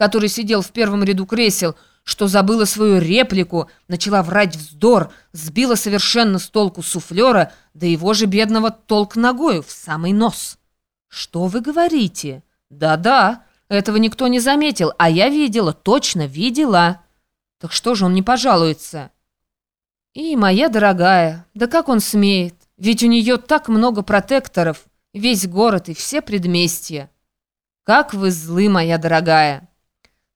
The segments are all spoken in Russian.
который сидел в первом ряду кресел, что забыла свою реплику, начала врать вздор, сбила совершенно с толку суфлера, да его же бедного толк ногою в самый нос. «Что вы говорите?» «Да-да, этого никто не заметил, а я видела, точно видела». «Так что же он не пожалуется?» «И моя дорогая, да как он смеет? Ведь у нее так много протекторов, весь город и все предместья. Как вы злы, моя дорогая!»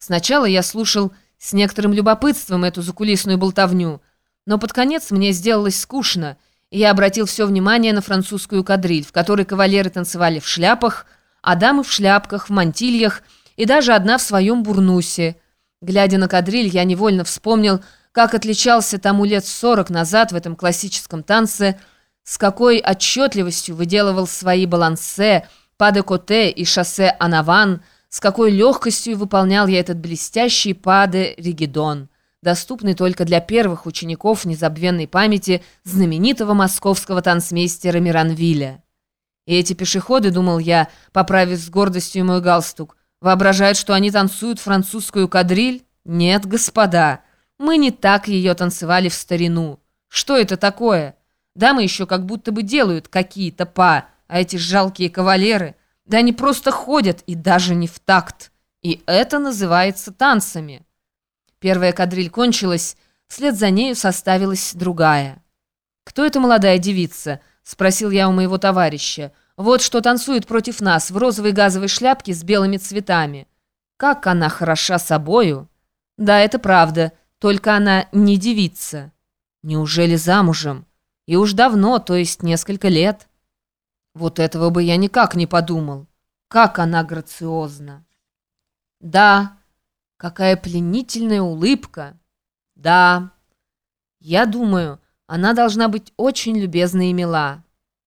Сначала я слушал с некоторым любопытством эту закулисную болтовню, но под конец мне сделалось скучно, и я обратил все внимание на французскую кадриль, в которой кавалеры танцевали в шляпах, а дамы в шляпках, в мантильях и даже одна в своем бурнусе. Глядя на кадриль, я невольно вспомнил, как отличался тому лет сорок назад в этом классическом танце, с какой отчетливостью выделывал свои балансе, паде-коте и шоссе Анаван – с какой легкостью выполнял я этот блестящий паде ригидон, доступный только для первых учеников незабвенной памяти знаменитого московского танцмейстера Миранвиля. И эти пешеходы, думал я, поправив с гордостью мой галстук, воображают, что они танцуют французскую кадриль? Нет, господа, мы не так ее танцевали в старину. Что это такое? Дамы еще как будто бы делают какие-то па, а эти жалкие кавалеры — да они просто ходят и даже не в такт. И это называется танцами. Первая кадриль кончилась, вслед за нею составилась другая. «Кто эта молодая девица?» — спросил я у моего товарища. «Вот что танцует против нас в розовой газовой шляпке с белыми цветами. Как она хороша собою!» «Да, это правда, только она не девица». «Неужели замужем?» «И уж давно, то есть несколько лет». Вот этого бы я никак не подумал. Как она грациозна. Да, какая пленительная улыбка. Да, я думаю, она должна быть очень любезна и мила.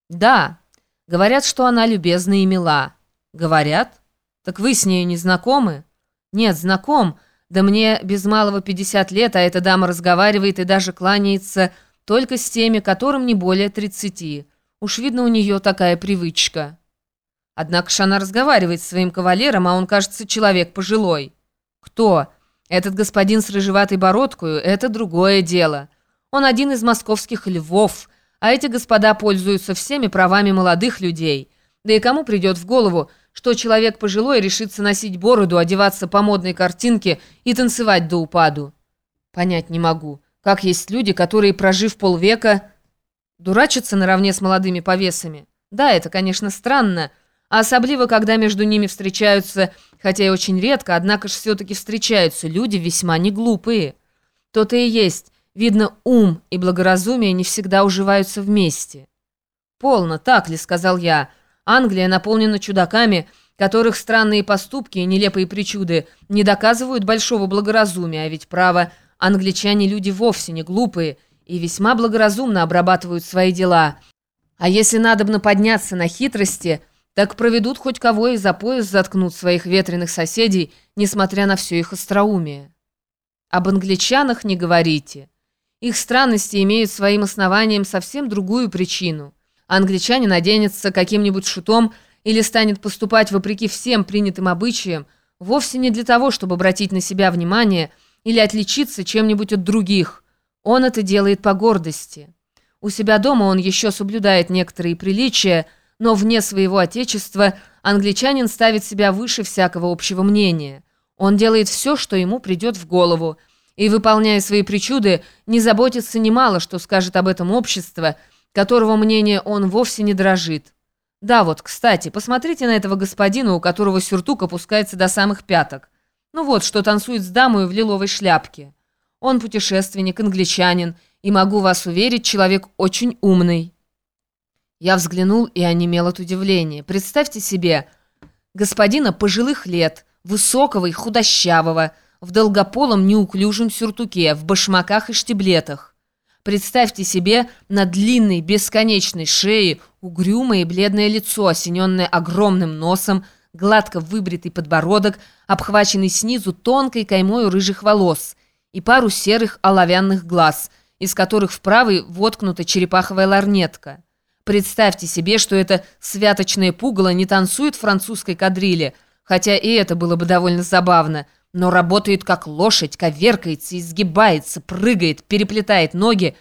Да, говорят, что она любезна и мила. Говорят? Так вы с нею не знакомы? Нет, знаком. Да мне без малого 50 лет, а эта дама разговаривает и даже кланяется только с теми, которым не более 30. Уж видно, у нее такая привычка. Однако ж она разговаривает с своим кавалером, а он, кажется, человек пожилой. Кто? Этот господин с рыжеватой бородкою – это другое дело. Он один из московских львов, а эти господа пользуются всеми правами молодых людей. Да и кому придет в голову, что человек пожилой решится носить бороду, одеваться по модной картинке и танцевать до упаду? Понять не могу, как есть люди, которые, прожив полвека, Дурачиться наравне с молодыми повесами? Да, это, конечно, странно, а особливо, когда между ними встречаются, хотя и очень редко, однако же все-таки встречаются люди весьма неглупые. То-то и есть. Видно, ум и благоразумие не всегда уживаются вместе. «Полно, так ли?» — сказал я. «Англия наполнена чудаками, которых странные поступки и нелепые причуды не доказывают большого благоразумия, а ведь, право, англичане люди вовсе не глупые» и весьма благоразумно обрабатывают свои дела. А если надобно подняться на хитрости, так проведут хоть кого и за пояс заткнут своих ветреных соседей, несмотря на все их остроумие. Об англичанах не говорите. Их странности имеют своим основанием совсем другую причину. Англичанин оденется каким-нибудь шутом или станет поступать вопреки всем принятым обычаям, вовсе не для того, чтобы обратить на себя внимание или отличиться чем-нибудь от других – он это делает по гордости. У себя дома он еще соблюдает некоторые приличия, но вне своего отечества англичанин ставит себя выше всякого общего мнения. Он делает все, что ему придет в голову, и, выполняя свои причуды, не заботится немало, что скажет об этом общество, которого мнение он вовсе не дрожит. Да, вот, кстати, посмотрите на этого господина, у которого сюртук опускается до самых пяток. Ну вот, что танцует с дамой в лиловой шляпке. Он путешественник, англичанин, и могу вас уверить, человек очень умный». Я взглянул и онемел от удивления. Представьте себе, господина пожилых лет, высокого и худощавого, в долгополом неуклюжем сюртуке, в башмаках и штиблетах. Представьте себе на длинной бесконечной шее угрюмое и бледное лицо, осененное огромным носом, гладко выбритый подбородок, обхваченный снизу тонкой каймой рыжих волос – и пару серых оловянных глаз, из которых в правый воткнута черепаховая ларнетка. Представьте себе, что это святочное пугало не танцует французской кадрили, хотя и это было бы довольно забавно, но работает как лошадь, коверкается, изгибается, прыгает, переплетает ноги,